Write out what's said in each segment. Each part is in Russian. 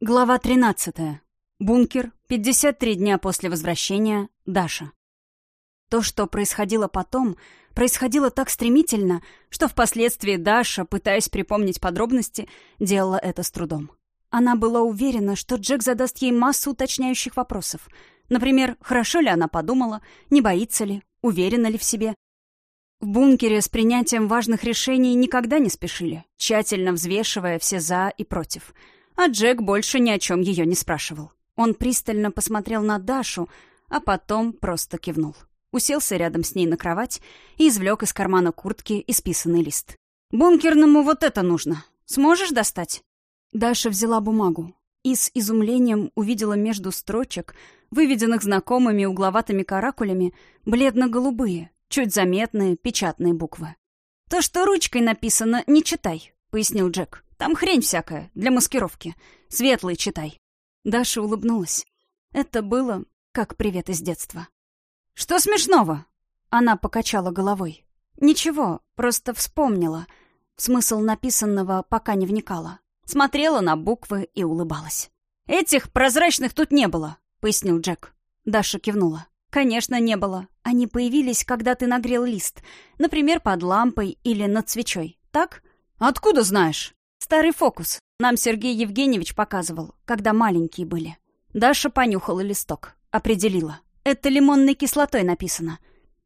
Глава 13. Бункер. 53 дня после возвращения. Даша. То, что происходило потом, происходило так стремительно, что впоследствии Даша, пытаясь припомнить подробности, делала это с трудом. Она была уверена, что Джек задаст ей массу уточняющих вопросов. Например, хорошо ли она подумала, не боится ли, уверена ли в себе. В бункере с принятием важных решений никогда не спешили, тщательно взвешивая все «за» и «против» а Джек больше ни о чем ее не спрашивал. Он пристально посмотрел на Дашу, а потом просто кивнул. Уселся рядом с ней на кровать и извлек из кармана куртки исписанный лист. «Бункерному вот это нужно. Сможешь достать?» Даша взяла бумагу и с изумлением увидела между строчек, выведенных знакомыми угловатыми каракулями, бледно-голубые, чуть заметные печатные буквы. «То, что ручкой написано, не читай», — пояснил Джек. Там хрень всякая, для маскировки. Светлый читай». Даша улыбнулась. Это было как привет из детства. «Что смешного?» Она покачала головой. «Ничего, просто вспомнила. Смысл написанного пока не вникала. Смотрела на буквы и улыбалась. «Этих прозрачных тут не было», — пояснил Джек. Даша кивнула. «Конечно, не было. Они появились, когда ты нагрел лист. Например, под лампой или над свечой. Так?» «Откуда знаешь?» Старый фокус. Нам Сергей Евгеньевич показывал, когда маленькие были. Даша понюхала листок. Определила. Это лимонной кислотой написано.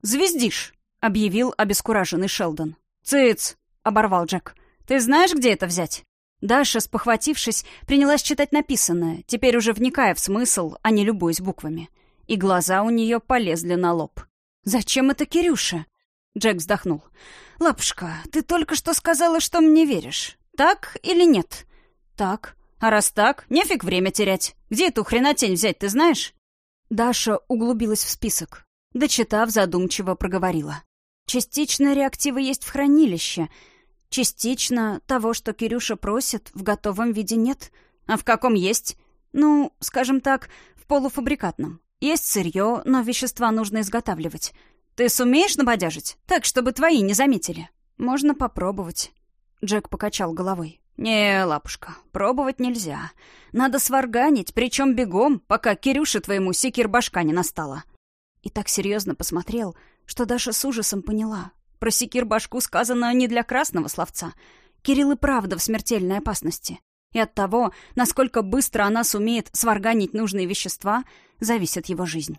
«Звездишь», — объявил обескураженный Шелдон. «Цыц», — оборвал Джек. «Ты знаешь, где это взять?» Даша, спохватившись, принялась читать написанное, теперь уже вникая в смысл, а не любуясь буквами. И глаза у нее полезли на лоб. «Зачем это Кирюша?» Джек вздохнул. «Лапушка, ты только что сказала, что мне веришь. Так или нет? Так. А раз так, нефиг время терять. Где эту хренотень взять, ты знаешь? Даша углубилась в список. Дочитав, задумчиво проговорила. Частично реактивы есть в хранилище. Частично того, что Кирюша просит, в готовом виде нет. А в каком есть? Ну, скажем так, в полуфабрикатном. Есть сырье, но вещества нужно изготавливать. Ты сумеешь набодяжить? Так, чтобы твои не заметили. Можно попробовать. Джек покачал головой. «Не, лапушка, пробовать нельзя. Надо сварганить, причем бегом, пока Кирюше твоему секир башка не настала». И так серьезно посмотрел, что Даша с ужасом поняла. Про секир башку сказано не для красного словца. Кирилл и правда в смертельной опасности. И от того, насколько быстро она сумеет сварганить нужные вещества, зависит его жизнь.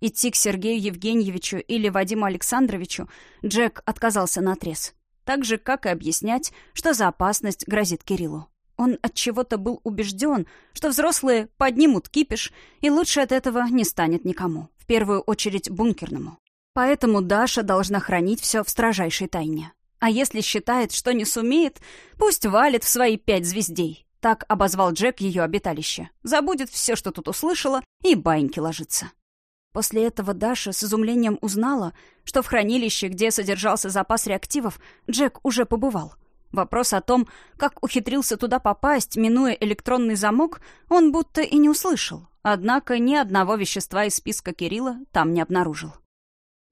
Идти к Сергею Евгеньевичу или Вадиму Александровичу Джек отказался наотрез. Так же, как и объяснять, что за опасность грозит Кириллу. Он от чего-то был убежден, что взрослые поднимут кипиш, и лучше от этого не станет никому, в первую очередь бункерному. Поэтому Даша должна хранить все в строжайшей тайне. А если считает, что не сумеет, пусть валит в свои пять звездей. Так обозвал Джек ее обиталище. Забудет все, что тут услышала, и баиньки ложится. После этого Даша с изумлением узнала, что в хранилище, где содержался запас реактивов, Джек уже побывал. Вопрос о том, как ухитрился туда попасть, минуя электронный замок, он будто и не услышал. Однако ни одного вещества из списка Кирилла там не обнаружил.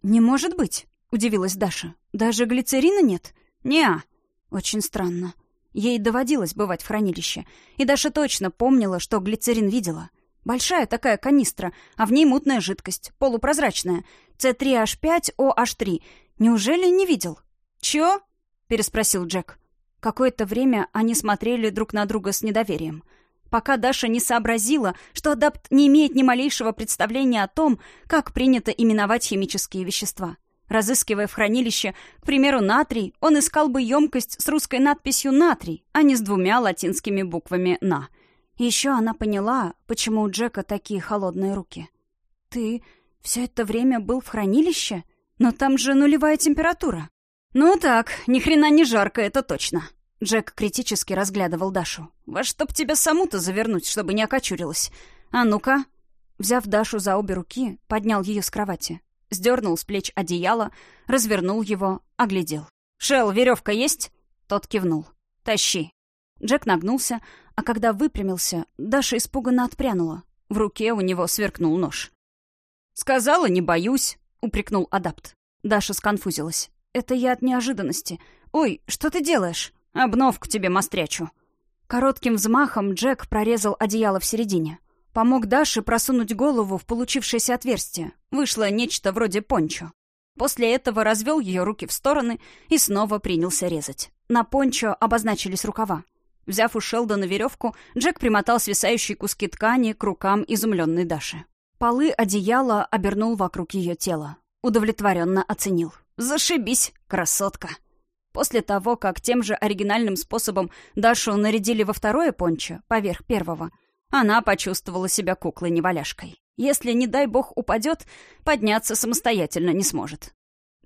«Не может быть», — удивилась Даша. «Даже глицерина нет?» «Не-а». Очень странно. Ей доводилось бывать в хранилище, и Даша точно помнила, что глицерин видела — Большая такая канистра, а в ней мутная жидкость, полупрозрачная. С3H5OH3. Неужели не видел? «Чё?» — переспросил Джек. Какое-то время они смотрели друг на друга с недоверием. Пока Даша не сообразила, что адапт не имеет ни малейшего представления о том, как принято именовать химические вещества. Разыскивая в хранилище, к примеру, натрий, он искал бы емкость с русской надписью «натрий», а не с двумя латинскими буквами «на». Еще она поняла, почему у Джека такие холодные руки. «Ты все это время был в хранилище? Но там же нулевая температура». «Ну так, ни хрена не жарко, это точно». Джек критически разглядывал Дашу. «Во чтоб тебя саму-то завернуть, чтобы не окочурилась. А ну-ка». Взяв Дашу за обе руки, поднял ее с кровати. Сдернул с плеч одеяло, развернул его, оглядел. «Шел, веревка есть?» Тот кивнул. «Тащи». Джек нагнулся, а когда выпрямился, Даша испуганно отпрянула. В руке у него сверкнул нож. «Сказала, не боюсь», — упрекнул адапт. Даша сконфузилась. «Это я от неожиданности. Ой, что ты делаешь?» «Обновку тебе мострячу». Коротким взмахом Джек прорезал одеяло в середине. Помог Даше просунуть голову в получившееся отверстие. Вышло нечто вроде пончо. После этого развел ее руки в стороны и снова принялся резать. На пончо обозначились рукава. Взяв у Шелдона веревку, Джек примотал свисающие куски ткани к рукам изумленной Даши. Полы одеяла обернул вокруг ее тела. Удовлетворенно оценил. «Зашибись, красотка!» После того, как тем же оригинальным способом Дашу нарядили во второе пончо, поверх первого, она почувствовала себя куклой-неваляшкой. Если, не дай бог, упадет, подняться самостоятельно не сможет.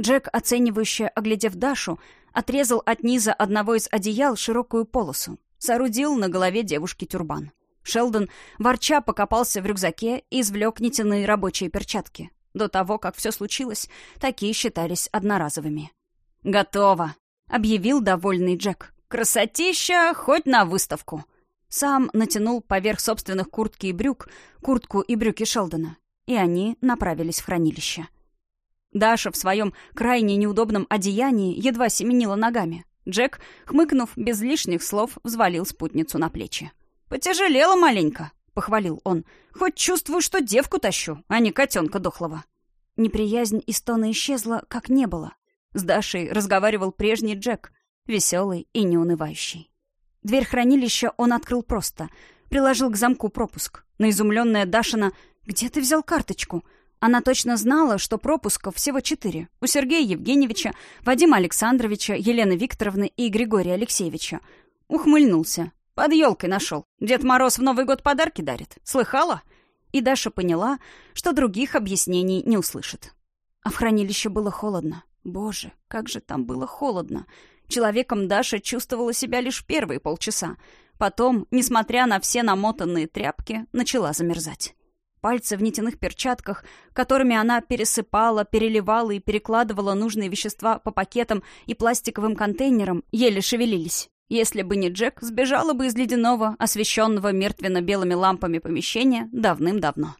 Джек, оценивающе оглядев Дашу, отрезал от низа одного из одеял широкую полосу, соорудил на голове девушки тюрбан. Шелдон, ворча, покопался в рюкзаке и извлек нитяные рабочие перчатки. До того, как все случилось, такие считались одноразовыми. «Готово!» — объявил довольный Джек. «Красотища, хоть на выставку!» Сам натянул поверх собственных куртки и брюк куртку и брюки Шелдона, и они направились в хранилище. Даша в своем крайне неудобном одеянии едва семенила ногами. Джек, хмыкнув без лишних слов, взвалил спутницу на плечи. «Потяжелела маленько», — похвалил он. «Хоть чувствую, что девку тащу, а не котенка дохлого». Неприязнь и стона исчезла, как не было. С Дашей разговаривал прежний Джек, веселый и неунывающий. Дверь хранилища он открыл просто. Приложил к замку пропуск. На изумленная Дашина «Где ты взял карточку?» Она точно знала, что пропусков всего четыре. У Сергея Евгеньевича, Вадима Александровича, Елены Викторовны и Григория Алексеевича. Ухмыльнулся. Под елкой нашел. Дед Мороз в Новый год подарки дарит. Слыхала? И Даша поняла, что других объяснений не услышит. А в хранилище было холодно. Боже, как же там было холодно. Человеком Даша чувствовала себя лишь первые полчаса. Потом, несмотря на все намотанные тряпки, начала замерзать. Пальцы в нитяных перчатках, которыми она пересыпала, переливала и перекладывала нужные вещества по пакетам и пластиковым контейнерам, еле шевелились. Если бы не Джек, сбежала бы из ледяного, освещенного мертвенно-белыми лампами помещения давным-давно.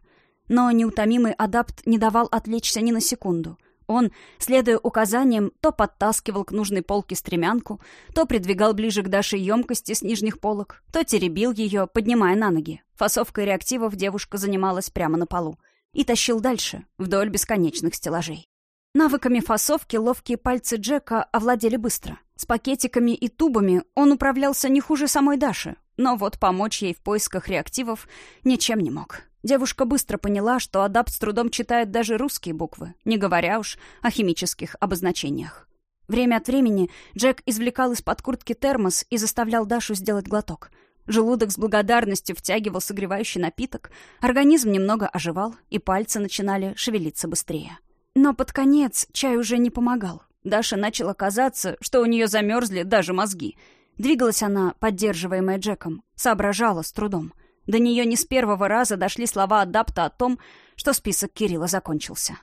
Но неутомимый адапт не давал отвлечься ни на секунду. Он, следуя указаниям, то подтаскивал к нужной полке стремянку, то придвигал ближе к Даше емкости с нижних полок, то теребил ее, поднимая на ноги. Фасовкой реактивов девушка занималась прямо на полу. И тащил дальше, вдоль бесконечных стеллажей. Навыками фасовки ловкие пальцы Джека овладели быстро. С пакетиками и тубами он управлялся не хуже самой Даши, но вот помочь ей в поисках реактивов ничем не мог. Девушка быстро поняла, что адапт с трудом читает даже русские буквы, не говоря уж о химических обозначениях. Время от времени Джек извлекал из-под куртки термос и заставлял Дашу сделать глоток. Желудок с благодарностью втягивал согревающий напиток, организм немного оживал, и пальцы начинали шевелиться быстрее. Но под конец чай уже не помогал. Даша начала казаться, что у нее замерзли даже мозги. Двигалась она, поддерживаемая Джеком, соображала с трудом. До нее не с первого раза дошли слова адапта о том, что список Кирилла закончился.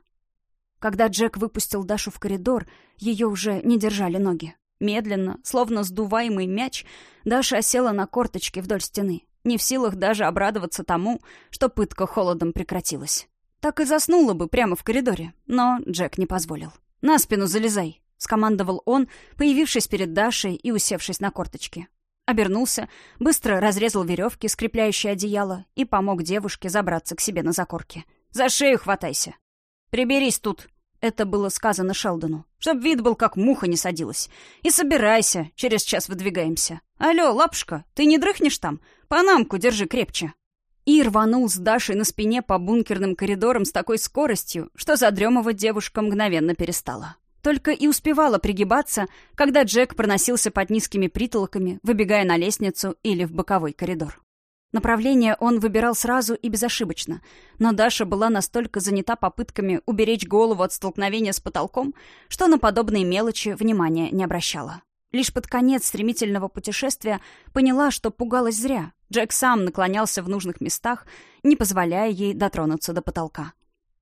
Когда Джек выпустил Дашу в коридор, ее уже не держали ноги. Медленно, словно сдуваемый мяч, Даша осела на корточки вдоль стены, не в силах даже обрадоваться тому, что пытка холодом прекратилась. Так и заснула бы прямо в коридоре, но Джек не позволил. «На спину залезай», — скомандовал он, появившись перед Дашей и усевшись на корточки. Обернулся, быстро разрезал веревки, скрепляющие одеяло, и помог девушке забраться к себе на закорке. «За шею хватайся!» «Приберись тут!» — это было сказано Шелдону. «Чтоб вид был, как муха не садилась. И собирайся, через час выдвигаемся. Алло, лапушка, ты не дрыхнешь там? Панамку держи крепче!» И рванул с Дашей на спине по бункерным коридорам с такой скоростью, что задремывать девушка мгновенно перестала. Только и успевала пригибаться, когда Джек проносился под низкими притолоками, выбегая на лестницу или в боковой коридор. Направление он выбирал сразу и безошибочно, но Даша была настолько занята попытками уберечь голову от столкновения с потолком, что на подобные мелочи внимания не обращала. Лишь под конец стремительного путешествия поняла, что пугалась зря. Джек сам наклонялся в нужных местах, не позволяя ей дотронуться до потолка.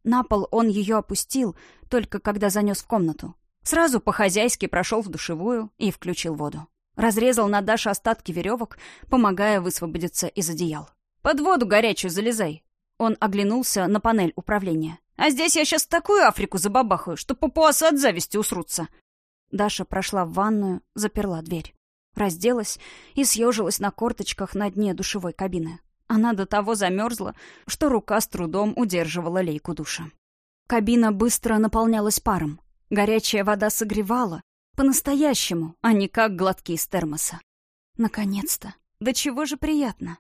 На пол он ее опустил, только когда занес в комнату. Сразу по-хозяйски прошел в душевую и включил воду. Разрезал на Даше остатки веревок, помогая высвободиться из одеял. «Под воду горячую залезай!» Он оглянулся на панель управления. «А здесь я сейчас такую Африку забабахаю, что папуасы от зависти усрутся!» Даша прошла в ванную, заперла дверь. разделась и съежилась на корточках на дне душевой кабины. Она до того замерзла, что рука с трудом удерживала лейку душа. Кабина быстро наполнялась паром. Горячая вода согревала, по-настоящему, а не как глотки из термоса. Наконец-то! Да чего же приятно!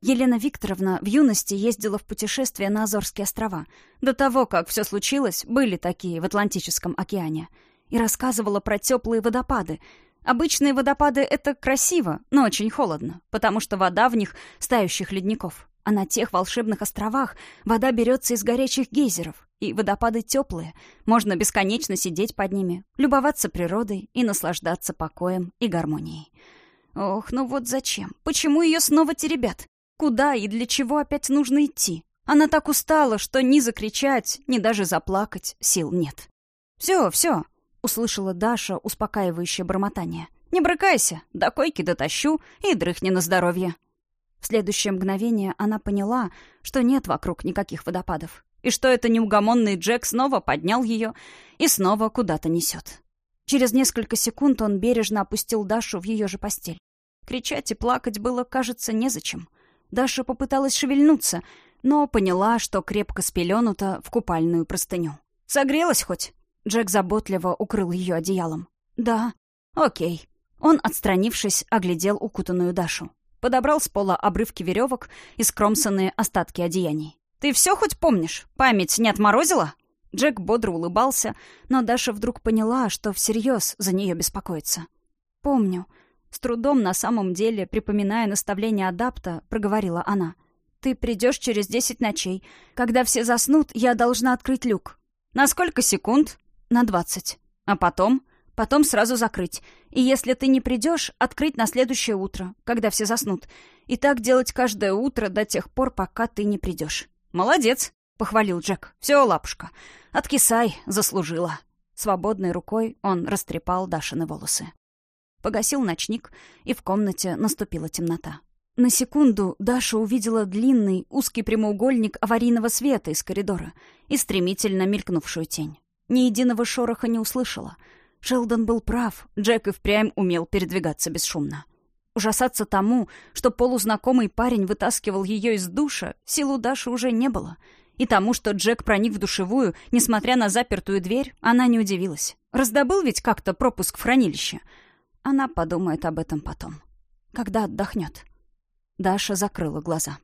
Елена Викторовна в юности ездила в путешествие на Азорские острова. До того, как все случилось, были такие в Атлантическом океане. И рассказывала про теплые водопады, Обычные водопады — это красиво, но очень холодно, потому что вода в них — стающих ледников. А на тех волшебных островах вода берется из горячих гейзеров, и водопады теплые. Можно бесконечно сидеть под ними, любоваться природой и наслаждаться покоем и гармонией. Ох, ну вот зачем? Почему ее снова теребят? Куда и для чего опять нужно идти? Она так устала, что ни закричать, ни даже заплакать сил нет. «Все, все, — услышала Даша успокаивающее бормотание. «Не брыкайся, до койки дотащу и дрыхни на здоровье». В следующее мгновение она поняла, что нет вокруг никаких водопадов, и что это неугомонный Джек снова поднял ее и снова куда-то несет. Через несколько секунд он бережно опустил Дашу в ее же постель. Кричать и плакать было, кажется, незачем. Даша попыталась шевельнуться, но поняла, что крепко спеленута в купальную простыню. «Согрелась хоть?» Джек заботливо укрыл ее одеялом. «Да». «Окей». Он, отстранившись, оглядел укутанную Дашу. Подобрал с пола обрывки веревок и скромсанные остатки одеяний. «Ты все хоть помнишь? Память не отморозила?» Джек бодро улыбался, но Даша вдруг поняла, что всерьез за нее беспокоится. «Помню». С трудом на самом деле, припоминая наставление адапта, проговорила она. «Ты придешь через десять ночей. Когда все заснут, я должна открыть люк». «На сколько секунд?» На двадцать. А потом? Потом сразу закрыть. И если ты не придешь, открыть на следующее утро, когда все заснут. И так делать каждое утро до тех пор, пока ты не придешь. Молодец, похвалил Джек. Все, лапушка. Откисай, заслужила. Свободной рукой он растрепал Дашины волосы. Погасил ночник, и в комнате наступила темнота. На секунду Даша увидела длинный, узкий прямоугольник аварийного света из коридора и стремительно мелькнувшую тень. Ни единого шороха не услышала. Шелдон был прав, Джек и впрямь умел передвигаться бесшумно. Ужасаться тому, что полузнакомый парень вытаскивал ее из душа, силу Даши уже не было. И тому, что Джек проник в душевую, несмотря на запертую дверь, она не удивилась. Раздобыл ведь как-то пропуск в хранилище. Она подумает об этом потом. Когда отдохнет. Даша закрыла глаза.